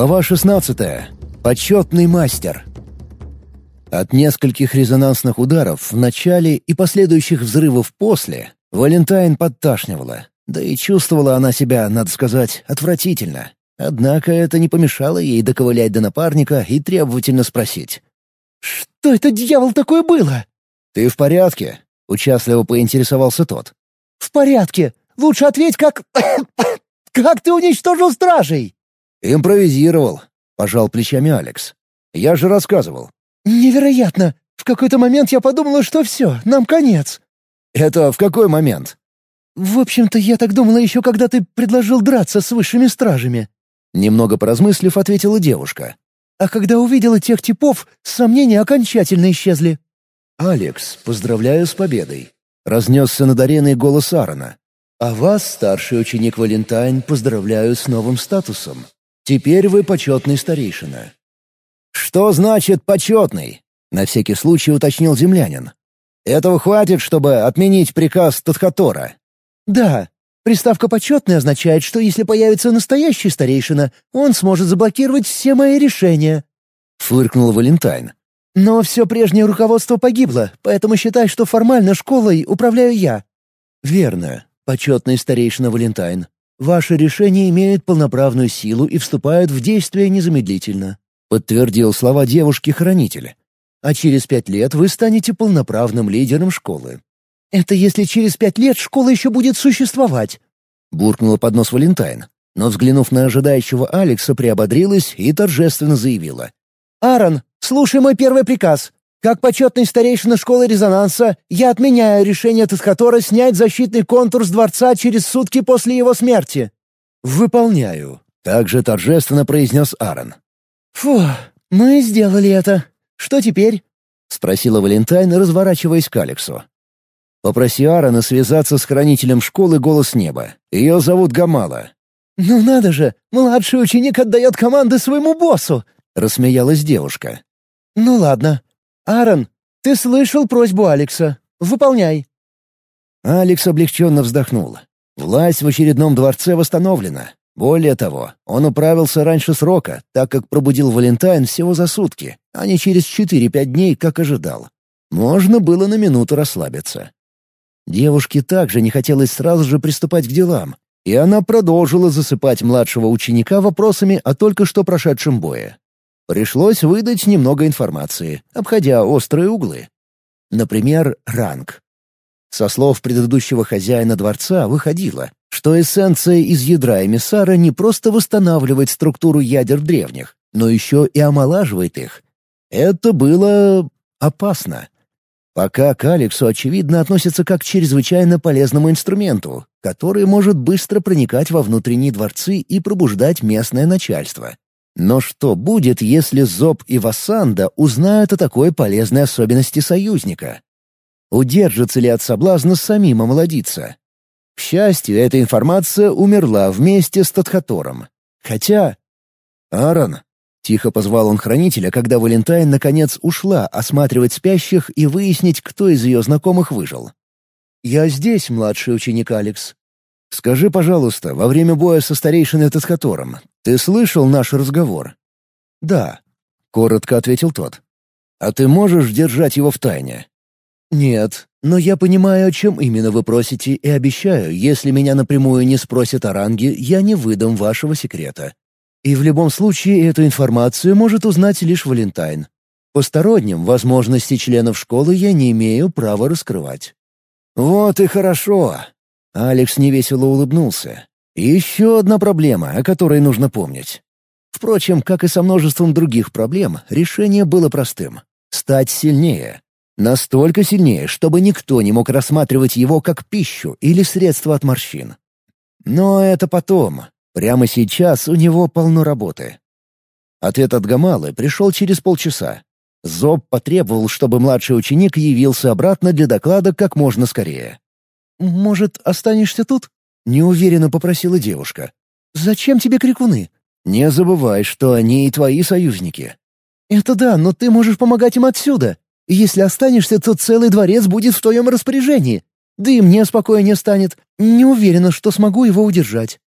Глава 16. Почетный мастер. От нескольких резонансных ударов в начале и последующих взрывов после Валентайн подташнивала, да и чувствовала она себя, надо сказать, отвратительно. Однако это не помешало ей доковылять до напарника и требовательно спросить. «Что это, дьявол, такое было?» «Ты в порядке?» — участливо поинтересовался тот. «В порядке. Лучше ответь, как... как ты уничтожил стражей?» «Импровизировал», — пожал плечами Алекс. «Я же рассказывал». «Невероятно! В какой-то момент я подумала, что все, нам конец». «Это в какой момент?» «В общем-то, я так думала еще, когда ты предложил драться с высшими стражами». Немного поразмыслив, ответила девушка. «А когда увидела тех типов, сомнения окончательно исчезли». «Алекс, поздравляю с победой!» — разнесся над ареной голос Аарона. «А вас, старший ученик Валентайн, поздравляю с новым статусом. Теперь вы почетный старейшина». «Что значит «почетный»?» — на всякий случай уточнил землянин. «Этого хватит, чтобы отменить приказ Тадхатора?» «Да. Приставка «почетный» означает, что если появится настоящий старейшина, он сможет заблокировать все мои решения». Фыркнул Валентайн. «Но все прежнее руководство погибло, поэтому считай, что формально школой управляю я». «Верно. Почетный старейшина Валентайн. Ваши решения имеют полноправную силу и вступают в действие незамедлительно», — подтвердил слова девушки-хранителя. «А через пять лет вы станете полноправным лидером школы». «Это если через пять лет школа еще будет существовать», — буркнула под нос Валентайн, но, взглянув на ожидающего Алекса, приободрилась и торжественно заявила. «Аарон, слушай мой первый приказ. Как почетный старейшина школы резонанса, я отменяю решение Тасхатора снять защитный контур с дворца через сутки после его смерти». «Выполняю», — также торжественно произнес Аарон. «Фу, мы сделали это. Что теперь?» — спросила Валентайн, разворачиваясь к Алексу. «Попроси Аарона связаться с хранителем школы «Голос неба». Ее зовут Гамала». «Ну надо же, младший ученик отдает команды своему боссу!» — рассмеялась девушка. «Ну ладно, «Аарон, ты слышал просьбу Алекса. Выполняй». Алекс облегченно вздохнул. Власть в очередном дворце восстановлена. Более того, он управился раньше срока, так как пробудил Валентайн всего за сутки, а не через 4-5 дней, как ожидал. Можно было на минуту расслабиться. Девушке также не хотелось сразу же приступать к делам, и она продолжила засыпать младшего ученика вопросами о только что прошедшем бое. Пришлось выдать немного информации, обходя острые углы. Например, ранг. Со слов предыдущего хозяина дворца выходило, что эссенция из ядра эмиссара не просто восстанавливает структуру ядер древних, но еще и омолаживает их. Это было опасно. Пока к Алексу, очевидно, относится как к чрезвычайно полезному инструменту, который может быстро проникать во внутренние дворцы и пробуждать местное начальство. Но что будет, если Зоб и Вассанда узнают о такой полезной особенности союзника? Удержится ли от соблазна самим омолодиться? К счастью, эта информация умерла вместе с Тадхатором. Хотя... «Аарон!» — тихо позвал он хранителя, когда Валентайн наконец ушла осматривать спящих и выяснить, кто из ее знакомых выжил. «Я здесь, младший ученик Алекс. «Скажи, пожалуйста, во время боя со старейшиной Тасхатором ты слышал наш разговор?» «Да», — коротко ответил тот. «А ты можешь держать его в тайне?» «Нет, но я понимаю, о чем именно вы просите, и обещаю, если меня напрямую не спросят о ранге, я не выдам вашего секрета. И в любом случае эту информацию может узнать лишь Валентайн. Посторонним возможности членов школы я не имею права раскрывать». «Вот и хорошо», Алекс невесело улыбнулся. Еще одна проблема, о которой нужно помнить. Впрочем, как и со множеством других проблем, решение было простым — стать сильнее. Настолько сильнее, чтобы никто не мог рассматривать его как пищу или средство от морщин. Но это потом. Прямо сейчас у него полно работы. Ответ от Гамалы пришел через полчаса. Зоб потребовал, чтобы младший ученик явился обратно для доклада как можно скорее. «Может, останешься тут?» — неуверенно попросила девушка. «Зачем тебе крикуны?» «Не забывай, что они и твои союзники». «Это да, но ты можешь помогать им отсюда. Если останешься, то целый дворец будет в твоем распоряжении. Да и мне спокойнее станет. Не уверена, что смогу его удержать».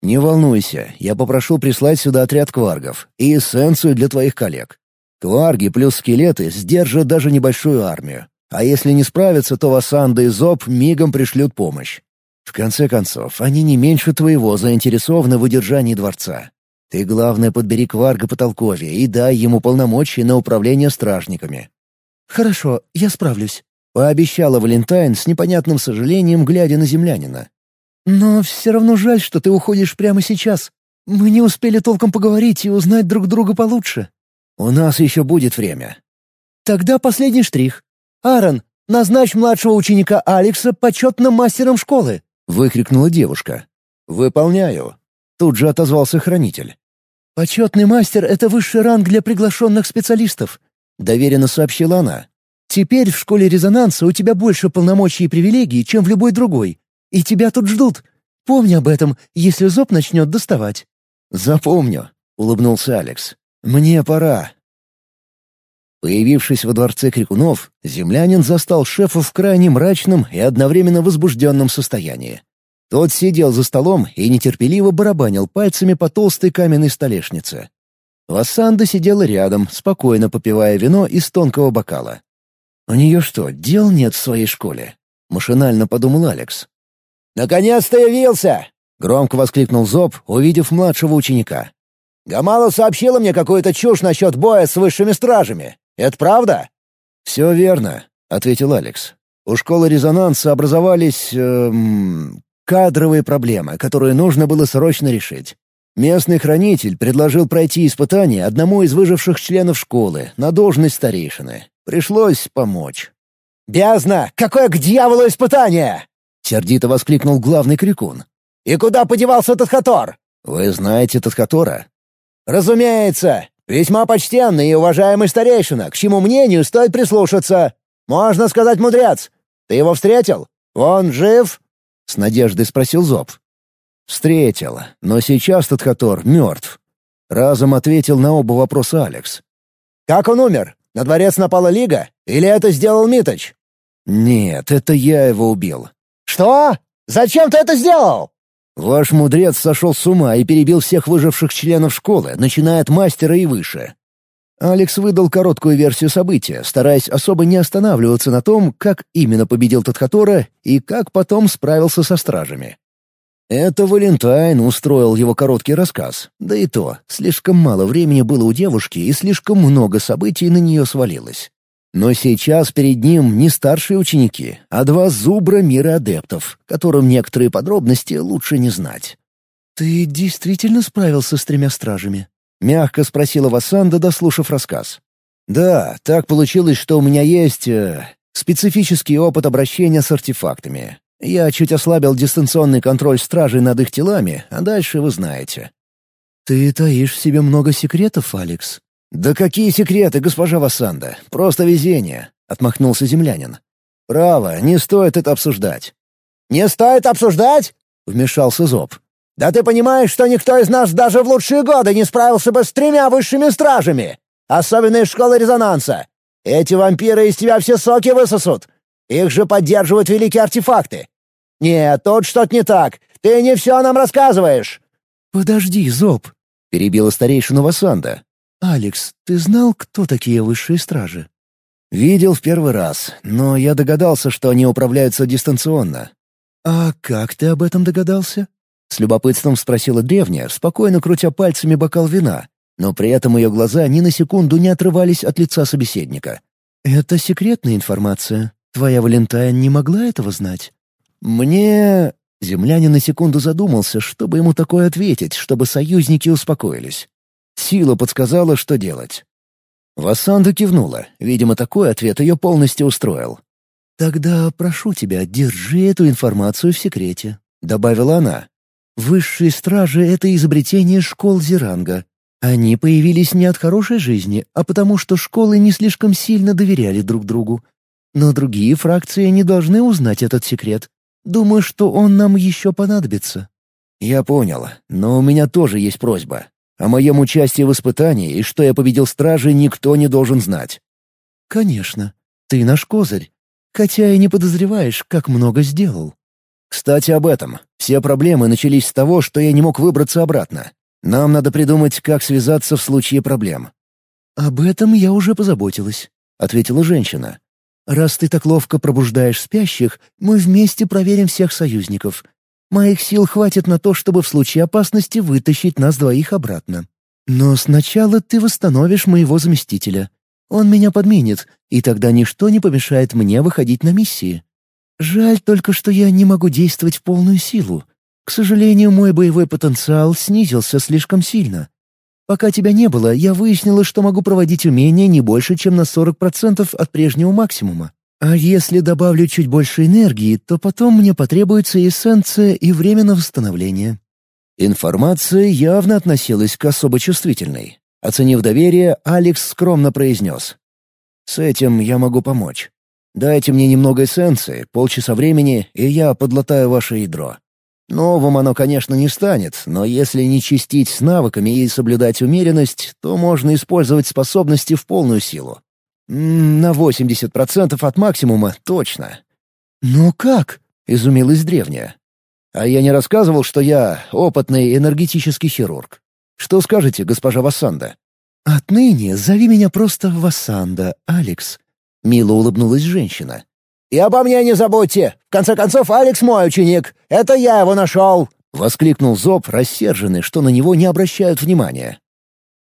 «Не волнуйся, я попрошу прислать сюда отряд кваргов и эссенцию для твоих коллег. Кварги плюс скелеты сдержат даже небольшую армию. А если не справятся, то Васанда и Зоб мигом пришлют помощь. В конце концов, они не меньше твоего заинтересованы в удержании дворца. Ты, главное, подбери Кварга потолковье и дай ему полномочия на управление стражниками». «Хорошо, я справлюсь», — пообещала Валентайн с непонятным сожалением, глядя на землянина. «Но все равно жаль, что ты уходишь прямо сейчас. Мы не успели толком поговорить и узнать друг друга получше». «У нас еще будет время». «Тогда последний штрих. Аарон, назначь младшего ученика Алекса почетным мастером школы». — выкрикнула девушка. «Выполняю». Тут же отозвался хранитель. «Почетный мастер — это высший ранг для приглашенных специалистов», — доверенно сообщила она. «Теперь в школе резонанса у тебя больше полномочий и привилегий, чем в любой другой. И тебя тут ждут. Помни об этом, если зоб начнет доставать». «Запомню», — улыбнулся Алекс. «Мне пора». Появившись во дворце крикунов, землянин застал шефа в крайне мрачном и одновременно возбужденном состоянии. Тот сидел за столом и нетерпеливо барабанил пальцами по толстой каменной столешнице. Вассанда сидела рядом, спокойно попивая вино из тонкого бокала. «У нее что, дел нет в своей школе?» — машинально подумал Алекс. «Наконец-то явился!» — громко воскликнул Зоб, увидев младшего ученика. «Гамала сообщила мне какую-то чушь насчет боя с высшими стражами. Это правда?» «Все верно», — ответил Алекс. «У школы резонанса образовались... Эм, кадровые проблемы, которые нужно было срочно решить. Местный хранитель предложил пройти испытание одному из выживших членов школы на должность старейшины. Пришлось помочь». «Бездна! Какое к дьяволу испытание!» — сердито воскликнул главный крикун. «И куда подевался Тадхатор?» «Вы знаете Тадхатора?» «Разумеется! Весьма почтенный и уважаемый старейшина, к чему мнению стоит прислушаться. Можно сказать, мудрец. Ты его встретил? Он жив?» — с надеждой спросил Зоб. «Встретил, но сейчас Тадхатор мертв», — разом ответил на оба вопроса Алекс. «Как он умер? На дворец напала Лига? Или это сделал Миточ?» «Нет, это я его убил». «Что? Зачем ты это сделал?» Ваш мудрец сошел с ума и перебил всех выживших членов школы, начиная от мастера и выше. Алекс выдал короткую версию события, стараясь особо не останавливаться на том, как именно победил Тадхатора и как потом справился со стражами. Это Валентайн устроил его короткий рассказ. Да и то, слишком мало времени было у девушки и слишком много событий на нее свалилось. Но сейчас перед ним не старшие ученики, а два зубра мира адептов, которым некоторые подробности лучше не знать. «Ты действительно справился с тремя стражами?» — мягко спросила Васанда, дослушав рассказ. «Да, так получилось, что у меня есть... Э, специфический опыт обращения с артефактами. Я чуть ослабил дистанционный контроль стражей над их телами, а дальше вы знаете». «Ты таишь в себе много секретов, Алекс?» «Да какие секреты, госпожа Вассанда? Просто везение», — отмахнулся землянин. «Право, не стоит это обсуждать». «Не стоит обсуждать?» — вмешался Зоб. «Да ты понимаешь, что никто из нас даже в лучшие годы не справился бы с тремя высшими стражами, особенно из школы резонанса. Эти вампиры из тебя все соки высосут. Их же поддерживают великие артефакты. Нет, тут что-то не так. Ты не все нам рассказываешь». «Подожди, Зоб», — перебила старейшину Васанда. «Алекс, ты знал, кто такие высшие стражи?» «Видел в первый раз, но я догадался, что они управляются дистанционно». «А как ты об этом догадался?» С любопытством спросила древняя, спокойно крутя пальцами бокал вина, но при этом ее глаза ни на секунду не отрывались от лица собеседника. «Это секретная информация. Твоя Валентайн не могла этого знать?» «Мне...» Землянин на секунду задумался, чтобы ему такое ответить, чтобы союзники успокоились. Сила подсказала, что делать. Вассанда кивнула. Видимо, такой ответ ее полностью устроил. «Тогда прошу тебя, держи эту информацию в секрете», — добавила она. «Высшие стражи — это изобретение школ Зеранга. Они появились не от хорошей жизни, а потому что школы не слишком сильно доверяли друг другу. Но другие фракции не должны узнать этот секрет. Думаю, что он нам еще понадобится». «Я понял, но у меня тоже есть просьба. О моем участии в испытании и что я победил стражи, никто не должен знать». «Конечно. Ты наш козырь. Хотя и не подозреваешь, как много сделал». Кстати, об этом. Все проблемы начались с того, что я не мог выбраться обратно. Нам надо придумать, как связаться в случае проблем». «Об этом я уже позаботилась», — ответила женщина. «Раз ты так ловко пробуждаешь спящих, мы вместе проверим всех союзников. Моих сил хватит на то, чтобы в случае опасности вытащить нас двоих обратно. Но сначала ты восстановишь моего заместителя. Он меня подменит, и тогда ничто не помешает мне выходить на миссии. Жаль только, что я не могу действовать в полную силу. К сожалению, мой боевой потенциал снизился слишком сильно. Пока тебя не было, я выяснила, что могу проводить умения не больше, чем на 40% от прежнего максимума. А если добавлю чуть больше энергии, то потом мне потребуется эссенция и время на восстановление. Информация явно относилась к особо чувствительной. Оценив доверие, Алекс скромно произнес. «С этим я могу помочь. Дайте мне немного эссенции, полчаса времени, и я подлатаю ваше ядро. Новым оно, конечно, не станет, но если не чистить с навыками и соблюдать умеренность, то можно использовать способности в полную силу. На 80% от максимума точно. «Но как?» — изумилась древняя. «А я не рассказывал, что я опытный энергетический хирург. Что скажете, госпожа Вассанда?» «Отныне зови меня просто Вассанда, Алекс», — мило улыбнулась женщина. «И обо мне не забудьте! В конце концов, Алекс мой ученик! Это я его нашел!» — воскликнул Зоб, рассерженный, что на него не обращают внимания.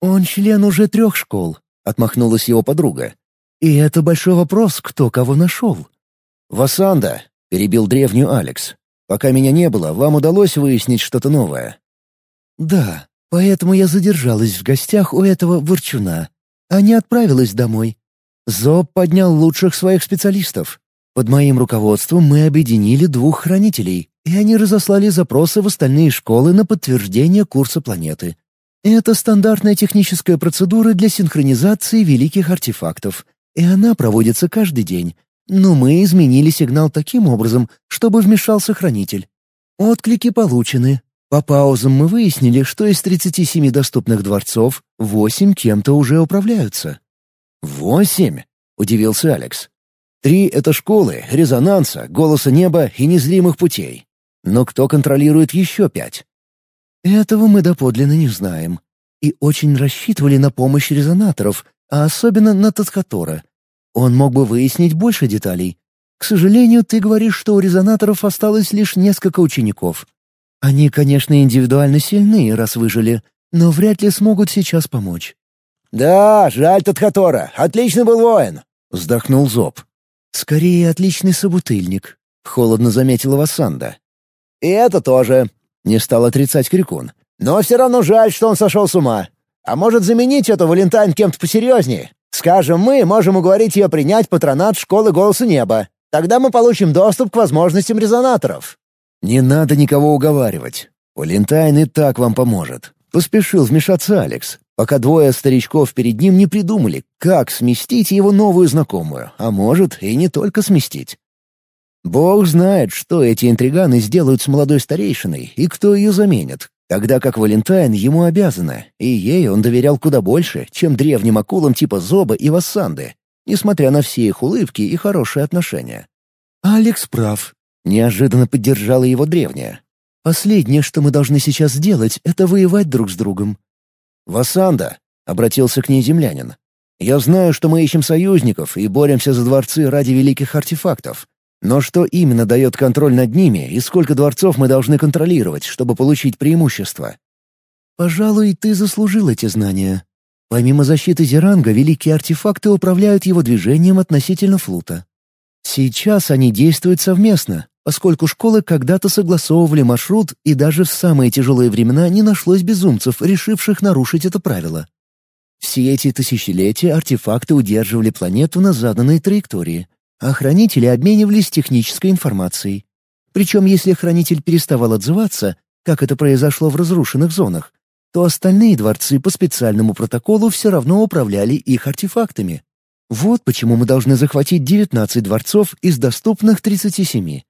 «Он член уже трех школ», — отмахнулась его подруга. «И это большой вопрос, кто кого нашел». «Васанда», — перебил древнюю Алекс. «Пока меня не было, вам удалось выяснить что-то новое?» «Да, поэтому я задержалась в гостях у этого ворчуна, а не отправилась домой. Зоб поднял лучших своих специалистов. Под моим руководством мы объединили двух хранителей, и они разослали запросы в остальные школы на подтверждение курса планеты. Это стандартная техническая процедура для синхронизации великих артефактов, и она проводится каждый день. Но мы изменили сигнал таким образом, чтобы вмешался хранитель. Отклики получены. По паузам мы выяснили, что из 37 доступных дворцов 8 кем-то уже управляются. «Восемь?» — удивился Алекс. Три — это школы, резонанса, голоса неба и незримых путей. Но кто контролирует еще пять? Этого мы доподлинно не знаем. И очень рассчитывали на помощь резонаторов, а особенно на Таткатора. Он мог бы выяснить больше деталей. К сожалению, ты говоришь, что у резонаторов осталось лишь несколько учеников. Они, конечно, индивидуально сильны, раз выжили, но вряд ли смогут сейчас помочь. «Да, жаль Таткатора. Отличный был воин», — вздохнул Зоб. «Скорее, отличный собутыльник», — холодно заметила Вассанда. «И это тоже», — не стал отрицать Крикун. «Но все равно жаль, что он сошел с ума. А может заменить эту Валентайн кем-то посерьезнее? Скажем, мы можем уговорить ее принять патронат школы Голоса Неба. Тогда мы получим доступ к возможностям резонаторов». «Не надо никого уговаривать. Валентайн и так вам поможет», — поспешил вмешаться Алекс пока двое старичков перед ним не придумали, как сместить его новую знакомую, а может и не только сместить. Бог знает, что эти интриганы сделают с молодой старейшиной и кто ее заменит, тогда как Валентайн ему обязана, и ей он доверял куда больше, чем древним акулам типа Зоба и Вассанды, несмотря на все их улыбки и хорошие отношения. «Алекс прав», — неожиданно поддержала его древняя. «Последнее, что мы должны сейчас сделать, это воевать друг с другом. «Васанда», — обратился к ней землянин, — «я знаю, что мы ищем союзников и боремся за дворцы ради великих артефактов. Но что именно дает контроль над ними и сколько дворцов мы должны контролировать, чтобы получить преимущество?» «Пожалуй, ты заслужил эти знания. Помимо защиты Зеранга, великие артефакты управляют его движением относительно флута. Сейчас они действуют совместно, поскольку школы когда-то согласовывали маршрут, и даже в самые тяжелые времена не нашлось безумцев, решивших нарушить это правило. Все эти тысячелетия артефакты удерживали планету на заданной траектории, а хранители обменивались технической информацией. Причем если хранитель переставал отзываться, как это произошло в разрушенных зонах, то остальные дворцы по специальному протоколу все равно управляли их артефактами. Вот почему мы должны захватить 19 дворцов из доступных 37.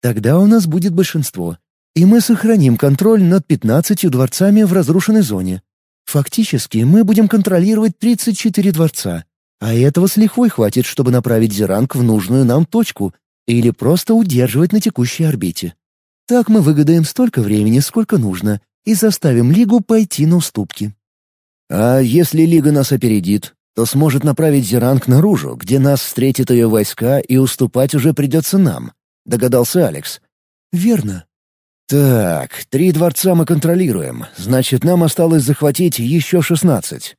Тогда у нас будет большинство, и мы сохраним контроль над 15 дворцами в разрушенной зоне. Фактически мы будем контролировать 34 дворца, а этого с лихвой хватит, чтобы направить Зеранг в нужную нам точку или просто удерживать на текущей орбите. Так мы выгадаем столько времени, сколько нужно, и заставим Лигу пойти на уступки». «А если Лига нас опередит, то сможет направить Зеранг наружу, где нас встретят ее войска, и уступать уже придется нам», — догадался Алекс. «Верно». «Так, три дворца мы контролируем, значит, нам осталось захватить еще шестнадцать».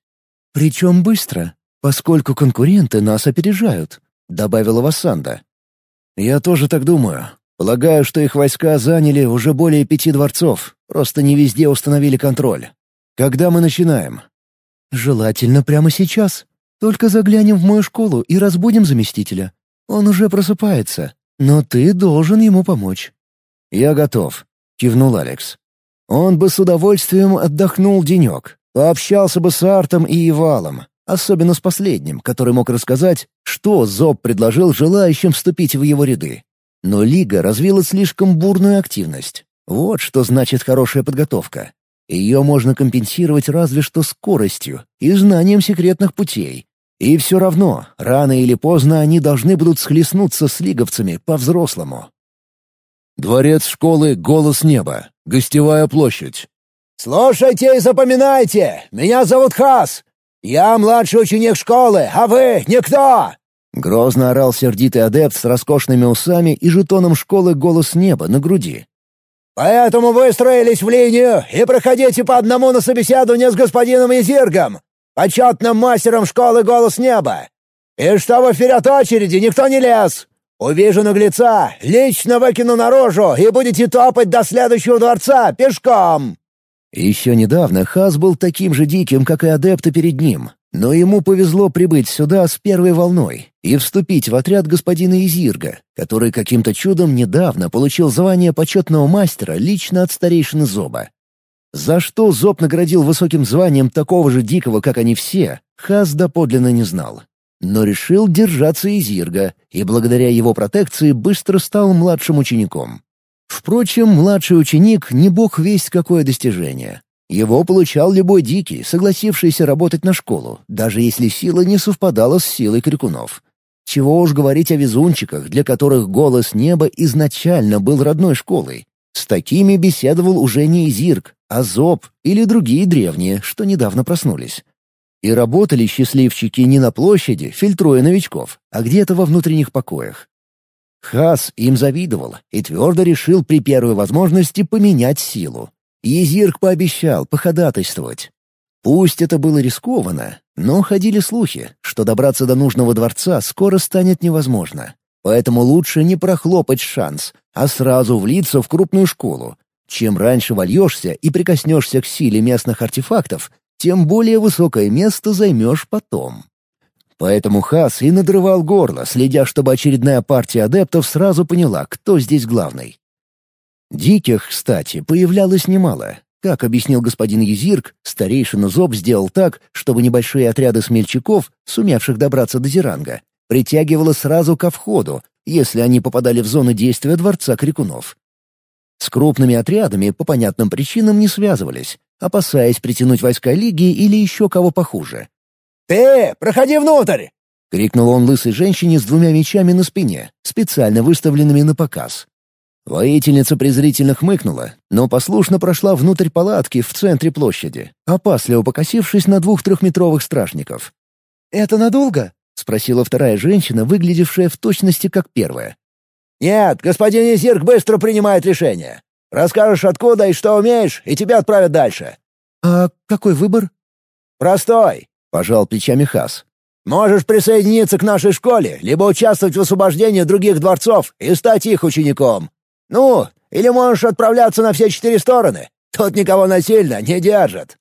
«Причем быстро, поскольку конкуренты нас опережают», — добавила Вассанда. «Я тоже так думаю. Полагаю, что их войска заняли уже более пяти дворцов, просто не везде установили контроль. Когда мы начинаем?» «Желательно прямо сейчас. Только заглянем в мою школу и разбудим заместителя. Он уже просыпается, но ты должен ему помочь». «Я готов», — кивнул Алекс. Он бы с удовольствием отдохнул денек, пообщался бы с Артом и Ивалом, особенно с последним, который мог рассказать, что Зоб предложил желающим вступить в его ряды. Но Лига развила слишком бурную активность. Вот что значит хорошая подготовка. Ее можно компенсировать разве что скоростью и знанием секретных путей. И все равно, рано или поздно они должны будут схлестнуться с лиговцами по-взрослому. Дворец школы «Голос неба», гостевая площадь. «Слушайте и запоминайте! Меня зовут Хас! Я младший ученик школы, а вы — никто!» Грозно орал сердитый адепт с роскошными усами и жетоном школы «Голос неба» на груди. Поэтому выстроились в линию и проходите по одному на собеседование с господином Изиргом, почетным мастером школы «Голос неба». И чтобы вперед очереди никто не лез. Увижу наглеца, лично выкину наружу и будете топать до следующего дворца пешком». Еще недавно Хас был таким же диким, как и адепты перед ним, но ему повезло прибыть сюда с первой волной и вступить в отряд господина Изирга, который каким-то чудом недавно получил звание почетного мастера лично от старейшины Зоба. За что Зоб наградил высоким званием такого же дикого, как они все, Хас доподлинно не знал. Но решил держаться Изирга, и благодаря его протекции быстро стал младшим учеником. Впрочем, младший ученик не бог весть какое достижение. Его получал любой дикий, согласившийся работать на школу, даже если сила не совпадала с силой крикунов. Чего уж говорить о везунчиках, для которых голос неба изначально был родной школой. С такими беседовал уже не Изирк, а Зоб или другие древние, что недавно проснулись. И работали счастливчики не на площади, фильтруя новичков, а где-то во внутренних покоях. Хас им завидовал и твердо решил при первой возможности поменять силу. Езирк пообещал походатайствовать. Пусть это было рискованно, но ходили слухи, что добраться до нужного дворца скоро станет невозможно. Поэтому лучше не прохлопать шанс, а сразу влиться в крупную школу. Чем раньше вольешься и прикоснешься к силе местных артефактов, тем более высокое место займешь потом. Поэтому Хас и надрывал горло, следя, чтобы очередная партия адептов сразу поняла, кто здесь главный. Диких, кстати, появлялось немало. Как объяснил господин Езирк, старейшина Зоб сделал так, чтобы небольшие отряды смельчаков, сумевших добраться до Зеранга, притягивало сразу ко входу, если они попадали в зону действия Дворца Крикунов. С крупными отрядами по понятным причинам не связывались, опасаясь притянуть войска Лиги или еще кого похуже. «Ты, проходи внутрь!» — крикнул он лысой женщине с двумя мечами на спине, специально выставленными на показ. Воительница презрительно хмыкнула, но послушно прошла внутрь палатки в центре площади, опасливо покосившись на двух трехметровых стражников. «Это надолго?» — спросила вторая женщина, выглядевшая в точности как первая. «Нет, господин Изирк быстро принимает решение. Расскажешь, откуда и что умеешь, и тебя отправят дальше». «А какой выбор?» «Простой», — пожал плечами Хас. «Можешь присоединиться к нашей школе, либо участвовать в освобождении других дворцов и стать их учеником. «Ну, или можешь отправляться на все четыре стороны. Тут никого насильно не держат».